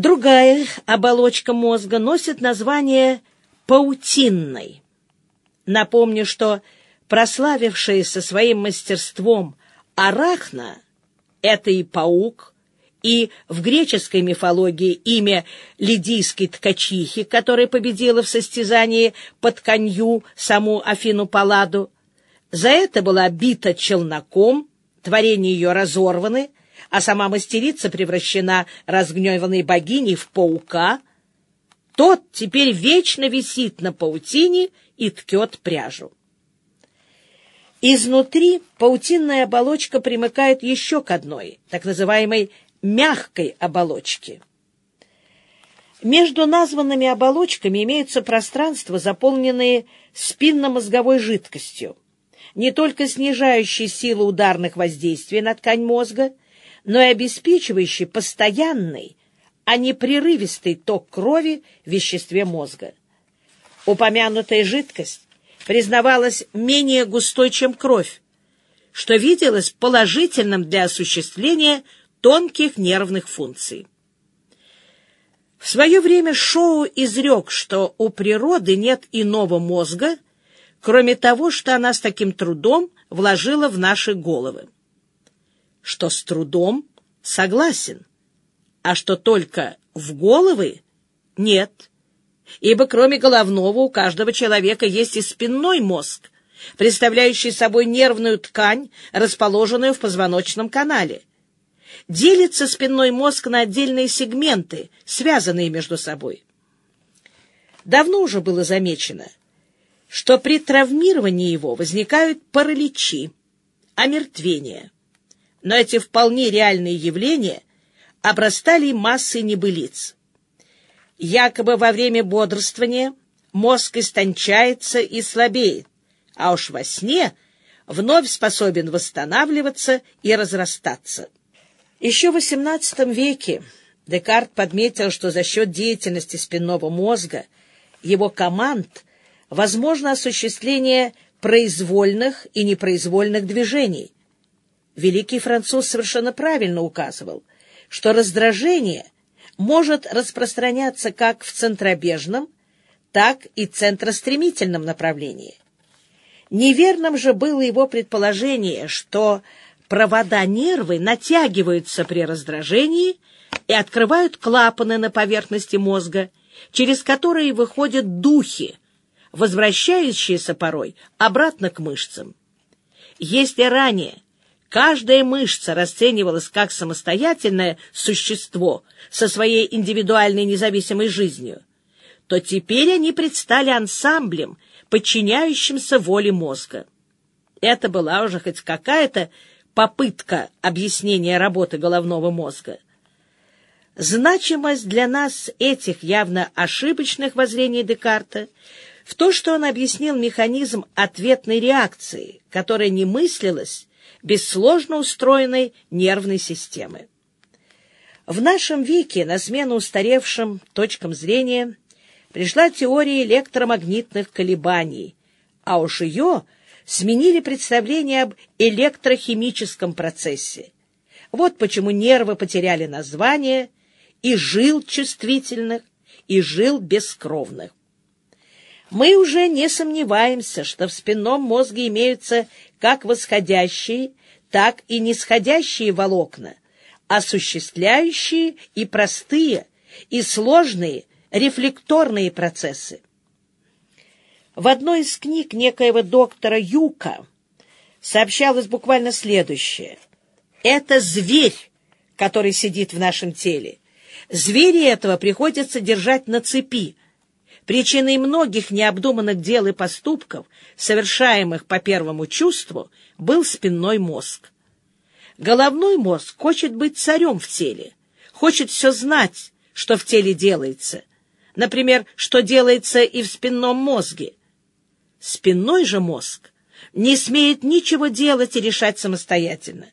Другая оболочка мозга носит название паутинной. Напомню, что прославившаяся своим мастерством Арахна — это и паук, и в греческой мифологии имя лидийской ткачихи, которая победила в состязании под конью саму Афину Палладу. За это была бита челноком, творения ее разорваны, а сама мастерица превращена разгневанной богиней в паука. Тот теперь вечно висит на паутине и ткет пряжу. Изнутри паутинная оболочка примыкает еще к одной, так называемой мягкой оболочке. Между названными оболочками имеются пространства, заполненные спинномозговой жидкостью, не только снижающей силу ударных воздействий на ткань мозга, но и обеспечивающей постоянный, а не прерывистый ток крови в веществе мозга. Упомянутая жидкость признавалась менее густой, чем кровь, что виделось положительным для осуществления тонких нервных функций. В свое время Шоу изрек, что у природы нет иного мозга, кроме того, что она с таким трудом вложила в наши головы. Что с трудом согласен, а что только в головы — нет ибо кроме головного у каждого человека есть и спинной мозг, представляющий собой нервную ткань, расположенную в позвоночном канале. Делится спинной мозг на отдельные сегменты, связанные между собой. Давно уже было замечено, что при травмировании его возникают параличи, омертвения. Но эти вполне реальные явления обрастали массой небылиц. Якобы во время бодрствования мозг истончается и слабеет, а уж во сне вновь способен восстанавливаться и разрастаться. Еще в XVIII веке Декарт подметил, что за счет деятельности спинного мозга, его команд, возможно осуществление произвольных и непроизвольных движений. Великий француз совершенно правильно указывал, что раздражение — может распространяться как в центробежном, так и центростремительном направлении. Неверным же было его предположение, что провода нервы натягиваются при раздражении и открывают клапаны на поверхности мозга, через которые выходят духи, возвращающиеся порой обратно к мышцам. Если ранее каждая мышца расценивалась как самостоятельное существо со своей индивидуальной независимой жизнью, то теперь они предстали ансамблем, подчиняющимся воле мозга. Это была уже хоть какая-то попытка объяснения работы головного мозга. Значимость для нас этих явно ошибочных воззрений Декарта в то, что он объяснил механизм ответной реакции, которая не мыслилась без сложно устроенной нервной системы. В нашем веке на смену устаревшим точкам зрения пришла теория электромагнитных колебаний, а уж ее сменили представление об электрохимическом процессе. Вот почему нервы потеряли название и жил чувствительных, и жил бескровных. Мы уже не сомневаемся, что в спинном мозге имеются как восходящие, так и нисходящие волокна, осуществляющие и простые, и сложные рефлекторные процессы. В одной из книг некоего доктора Юка сообщалось буквально следующее. Это зверь, который сидит в нашем теле. Звери этого приходится держать на цепи, Причиной многих необдуманных дел и поступков, совершаемых по первому чувству, был спинной мозг. Головной мозг хочет быть царем в теле, хочет все знать, что в теле делается. Например, что делается и в спинном мозге. Спинной же мозг не смеет ничего делать и решать самостоятельно.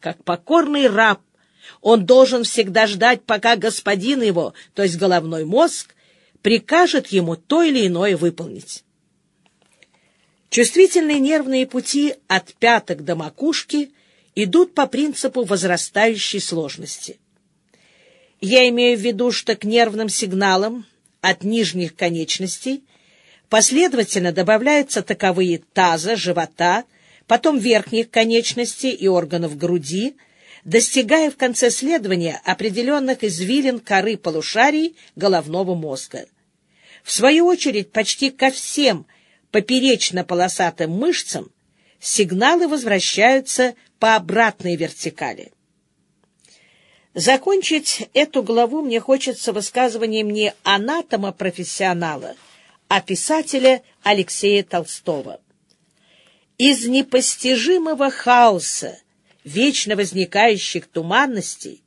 Как покорный раб, он должен всегда ждать, пока господин его, то есть головной мозг, прикажет ему то или иное выполнить. Чувствительные нервные пути от пяток до макушки идут по принципу возрастающей сложности. Я имею в виду, что к нервным сигналам от нижних конечностей последовательно добавляются таковые таза, живота, потом верхних конечностей и органов груди, достигая в конце следования определенных извилин коры полушарий головного мозга. В свою очередь, почти ко всем поперечно-полосатым мышцам сигналы возвращаются по обратной вертикали. Закончить эту главу мне хочется высказыванием не анатома-профессионала, а писателя Алексея Толстого. Из непостижимого хаоса, вечно возникающих туманностей,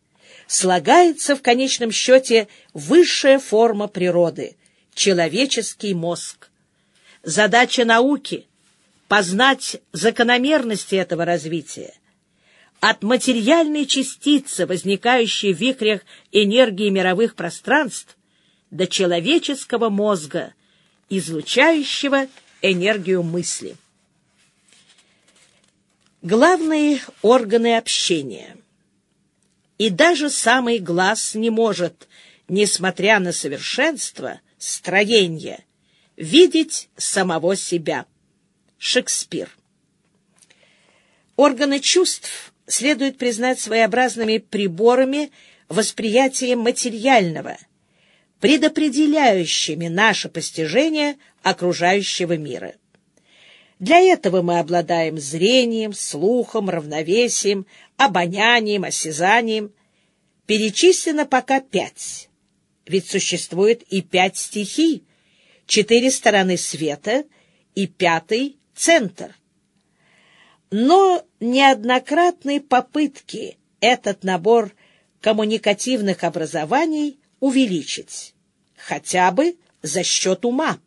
слагается в конечном счете высшая форма природы — человеческий мозг. Задача науки — познать закономерности этого развития, от материальной частицы, возникающей в вихрях энергии мировых пространств, до человеческого мозга, излучающего энергию мысли. Главные органы общения. И даже самый глаз не может, несмотря на совершенство строения, видеть самого себя. Шекспир. Органы чувств следует признать своеобразными приборами восприятия материального, предопределяющими наше постижение окружающего мира. Для этого мы обладаем зрением, слухом, равновесием, обонянием, осязанием. Перечислено пока пять. Ведь существует и пять стихий, четыре стороны света и пятый — центр но неоднократные попытки этот набор коммуникативных образований увеличить, хотя бы за счет ума.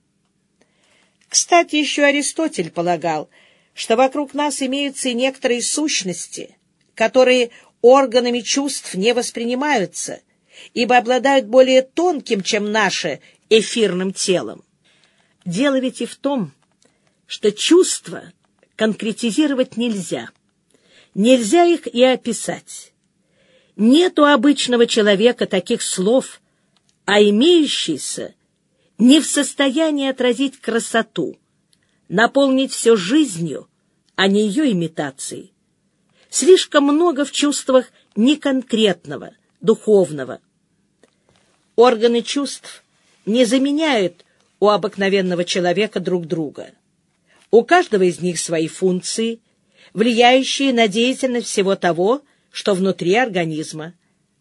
Кстати, еще Аристотель полагал, что вокруг нас имеются и некоторые сущности, которые органами чувств не воспринимаются, ибо обладают более тонким, чем наше, эфирным телом. Дело ведь и в том, что чувства — конкретизировать нельзя. Нельзя их и описать. Нет у обычного человека таких слов, а имеющийся не в состоянии отразить красоту, наполнить все жизнью, а не ее имитацией. Слишком много в чувствах неконкретного, духовного. Органы чувств не заменяют у обыкновенного человека друг друга. У каждого из них свои функции, влияющие на деятельность всего того, что внутри организма,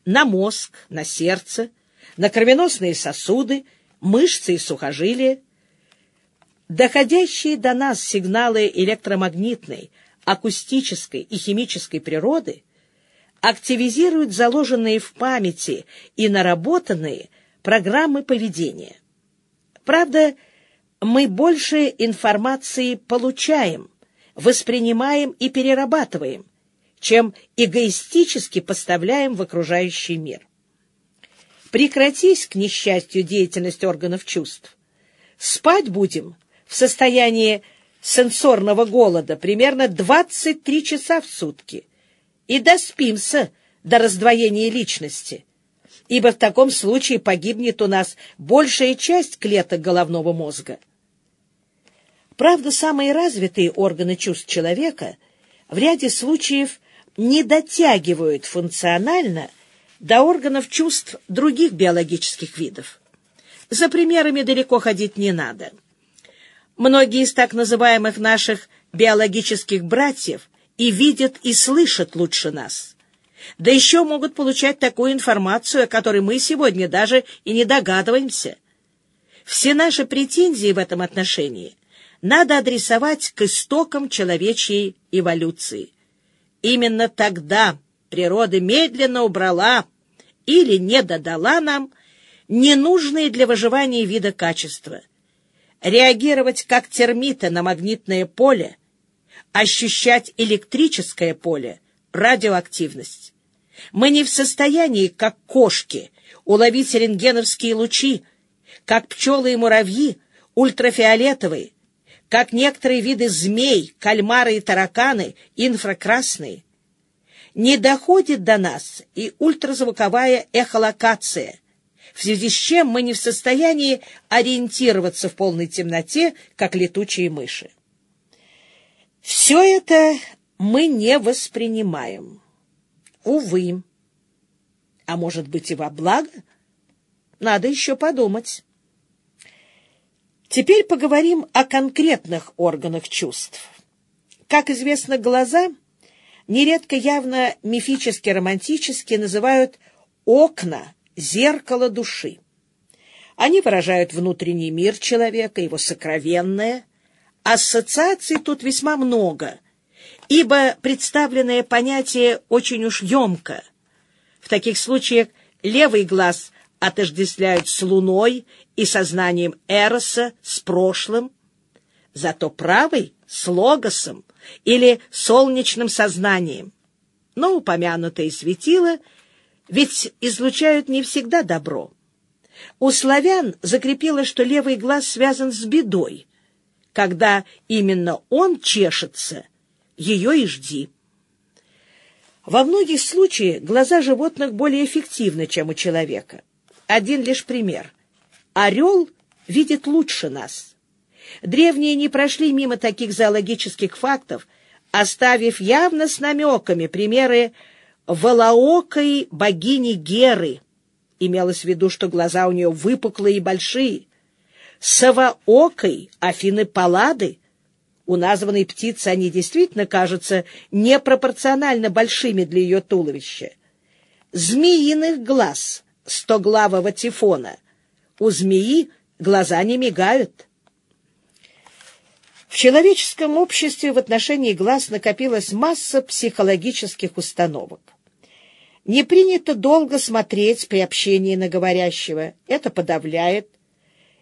на мозг, на сердце, на кровеносные сосуды, мышцы и сухожилия. Доходящие до нас сигналы электромагнитной, акустической и химической природы активизируют заложенные в памяти и наработанные программы поведения. Правда, мы больше информации получаем, воспринимаем и перерабатываем, чем эгоистически поставляем в окружающий мир. Прекратись, к несчастью, деятельность органов чувств. Спать будем в состоянии сенсорного голода примерно 23 часа в сутки и доспимся до раздвоения личности, ибо в таком случае погибнет у нас большая часть клеток головного мозга. Правда, самые развитые органы чувств человека в ряде случаев не дотягивают функционально до органов чувств других биологических видов. За примерами далеко ходить не надо. Многие из так называемых наших биологических братьев и видят, и слышат лучше нас. Да еще могут получать такую информацию, о которой мы сегодня даже и не догадываемся. Все наши претензии в этом отношении надо адресовать к истокам человечьей эволюции. Именно тогда природа медленно убрала или не додала нам ненужные для выживания вида качества. Реагировать как термиты на магнитное поле, ощущать электрическое поле, радиоактивность. Мы не в состоянии, как кошки, уловить рентгеновские лучи, как пчелы и муравьи, ультрафиолетовые, как некоторые виды змей, кальмары и тараканы, инфракрасные. Не доходит до нас и ультразвуковая эхолокация, в связи с чем мы не в состоянии ориентироваться в полной темноте, как летучие мыши. Все это мы не воспринимаем. Увы. А может быть и во благо? Надо еще подумать. Теперь поговорим о конкретных органах чувств. Как известно, глаза нередко явно мифически-романтически называют «окна», «зеркало души». Они выражают внутренний мир человека, его сокровенное. Ассоциаций тут весьма много, ибо представленное понятие очень уж емко. В таких случаях левый глаз отождествляют с луной и сознанием Эроса, с прошлым, зато правый — с логосом или солнечным сознанием. Но упомянутые светила ведь излучают не всегда добро. У славян закрепилось, что левый глаз связан с бедой. Когда именно он чешется, ее и жди. Во многих случаях глаза животных более эффективны, чем у человека. Один лишь пример. Орел видит лучше нас. Древние не прошли мимо таких зоологических фактов, оставив явно с намеками примеры волоокой богини Геры. Имелось в виду, что глаза у нее выпуклые и большие. Совоокой Афины Паллады. У названной птицы они действительно кажутся непропорционально большими для ее туловища. Змеиных глаз стоглавого тифона. У змеи глаза не мигают. В человеческом обществе в отношении глаз накопилась масса психологических установок. Не принято долго смотреть при общении на говорящего. Это подавляет.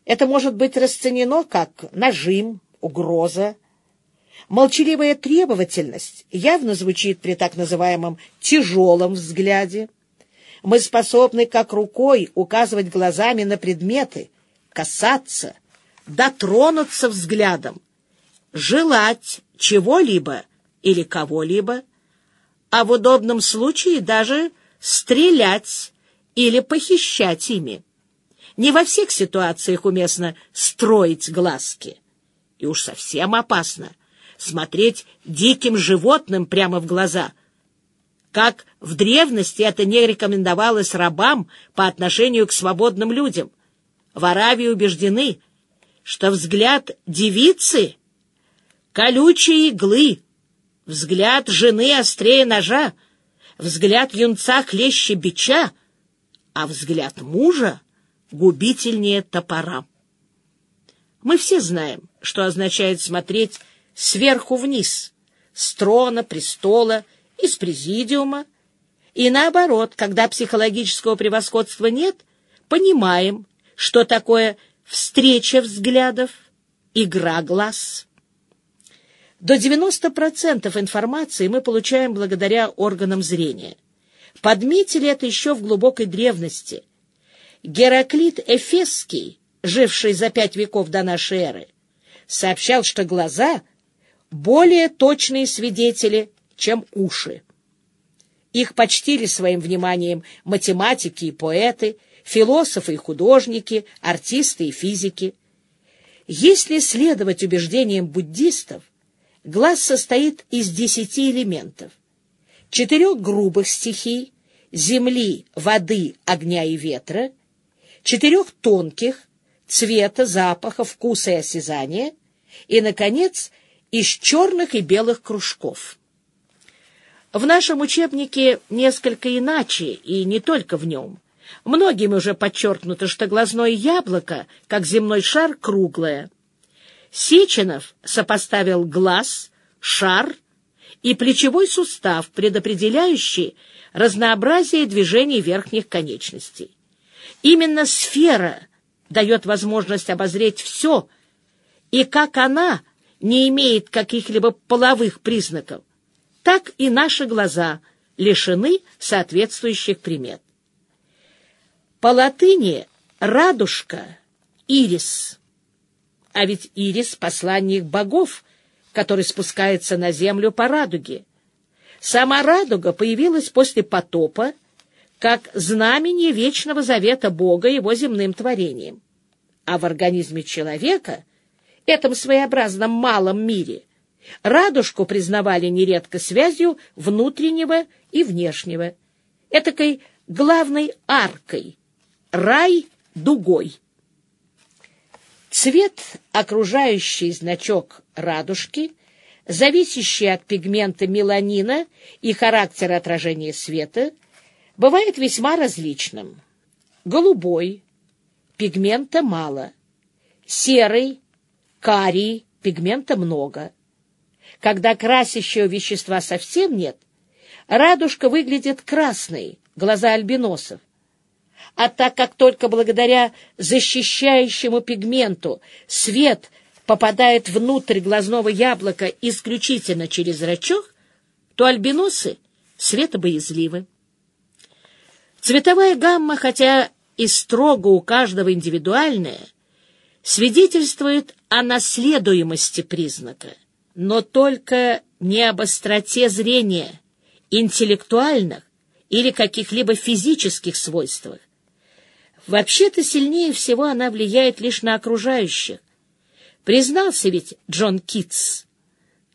Это может быть расценено как нажим, угроза. Молчаливая требовательность явно звучит при так называемом «тяжелом взгляде». Мы способны как рукой указывать глазами на предметы, касаться, дотронуться взглядом, желать чего-либо или кого-либо, а в удобном случае даже стрелять или похищать ими. Не во всех ситуациях уместно строить глазки. И уж совсем опасно смотреть диким животным прямо в глаза — как в древности это не рекомендовалось рабам по отношению к свободным людям. В Аравии убеждены, что взгляд девицы — колючие иглы, взгляд жены острее ножа, взгляд юнца хлеще бича, а взгляд мужа губительнее топора. Мы все знаем, что означает смотреть сверху вниз, с трона, престола — из президиума. И наоборот, когда психологического превосходства нет, понимаем, что такое встреча взглядов, игра глаз. До 90% информации мы получаем благодаря органам зрения. Подметили это еще в глубокой древности. Гераклит Эфесский, живший за пять веков до нашей эры, сообщал, что глаза — более точные свидетели чем уши. Их почтили своим вниманием математики и поэты, философы и художники, артисты и физики. Если следовать убеждениям буддистов, глаз состоит из десяти элементов. Четырех грубых стихий — земли, воды, огня и ветра, четырех тонких — цвета, запаха, вкуса и осязания, и, наконец, из черных и белых кружков. В нашем учебнике несколько иначе, и не только в нем. Многим уже подчеркнуто, что глазное яблоко, как земной шар, круглое. Сеченов сопоставил глаз, шар и плечевой сустав, предопределяющий разнообразие движений верхних конечностей. Именно сфера дает возможность обозреть все, и как она не имеет каких-либо половых признаков, так и наши глаза лишены соответствующих примет. По латыни радужка — ирис. А ведь ирис — посланник богов, который спускается на землю по радуге. Сама радуга появилась после потопа, как знамение вечного завета Бога его земным творением. А в организме человека, этом своеобразном малом мире, радужку признавали нередко связью внутреннего и внешнего, этакой главной аркой, рай дугой. Цвет, окружающий значок радужки, зависящий от пигмента меланина и характера отражения света, бывает весьма различным. Голубой, пигмента мало, серый, карий, пигмента много. Когда красящего вещества совсем нет, радужка выглядит красной, глаза альбиносов. А так как только благодаря защищающему пигменту свет попадает внутрь глазного яблока исключительно через зрачок, то альбиносы светобоязливы. Цветовая гамма, хотя и строго у каждого индивидуальная, свидетельствует о наследуемости признака, но только не об остроте зрения, интеллектуальных или каких-либо физических свойствах. Вообще-то сильнее всего она влияет лишь на окружающих. Признался ведь Джон Китс.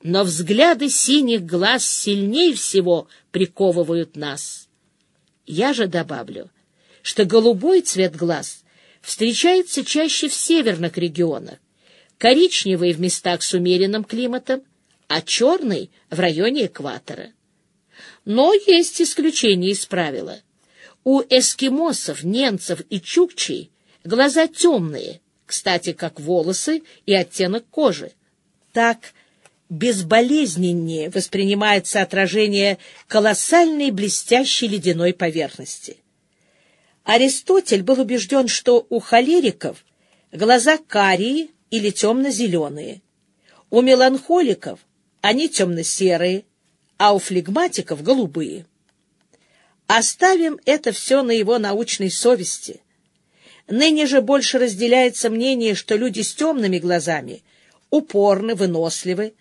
Но взгляды синих глаз сильнее всего приковывают нас. Я же добавлю, что голубой цвет глаз встречается чаще в северных регионах, коричневый в местах с умеренным климатом, а черный — в районе экватора. Но есть исключения из правила. У эскимосов, немцев и чукчей глаза темные, кстати, как волосы и оттенок кожи. Так безболезненнее воспринимается отражение колоссальной блестящей ледяной поверхности. Аристотель был убежден, что у холериков глаза карие или темно-зеленые, у меланхоликов они темно-серые, а у флегматиков — голубые. Оставим это все на его научной совести. Ныне же больше разделяется мнение, что люди с темными глазами упорны, выносливы,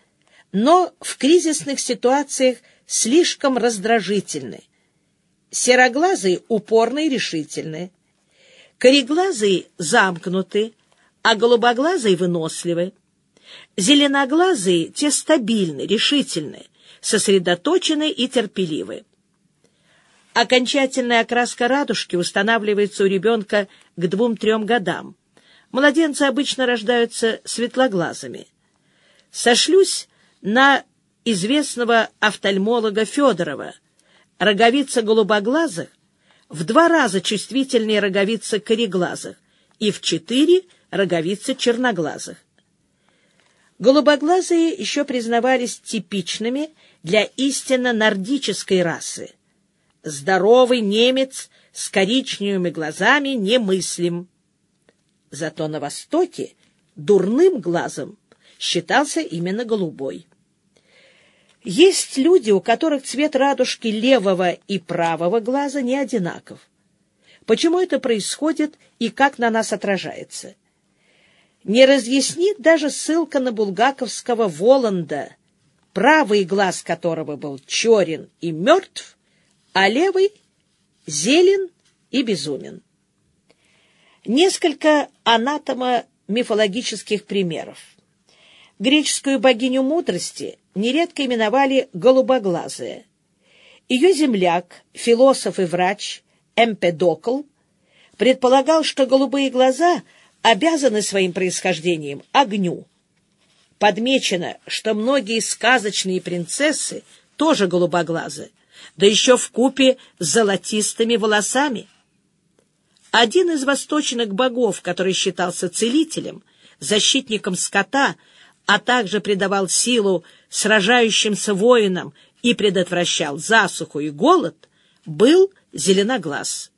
но в кризисных ситуациях слишком раздражительны. Сероглазые упорны и решительны. Кореглазые замкнуты, а голубоглазые выносливы. Зеленоглазые те стабильны, решительны, сосредоточены и терпеливы. Окончательная окраска радужки устанавливается у ребенка к двум-трем годам. Младенцы обычно рождаются светлоглазыми. Сошлюсь на известного офтальмолога Федорова. Роговица голубоглазых в два раза чувствительнее роговицы кореглазых и в четыре роговицы черноглазых. Голубоглазые еще признавались типичными для истинно нордической расы. Здоровый немец с коричневыми глазами немыслим. Зато на Востоке дурным глазом считался именно голубой. Есть люди, у которых цвет радужки левого и правого глаза не одинаков. Почему это происходит и как на нас отражается? Не разъяснит даже ссылка на булгаковского Воланда, правый глаз которого был черен и мертв, а левый — зелен и безумен. Несколько анатомо-мифологических примеров. Греческую богиню мудрости нередко именовали «голубоглазая». Ее земляк, философ и врач Эмпедокл предполагал, что голубые глаза обязаны своим происхождением огню. Подмечено, что многие сказочные принцессы тоже голубоглазы, да еще в купе с золотистыми волосами. Один из восточных богов, который считался целителем, защитником скота, а также придавал силу сражающимся воинам и предотвращал засуху и голод, был зеленоглаз.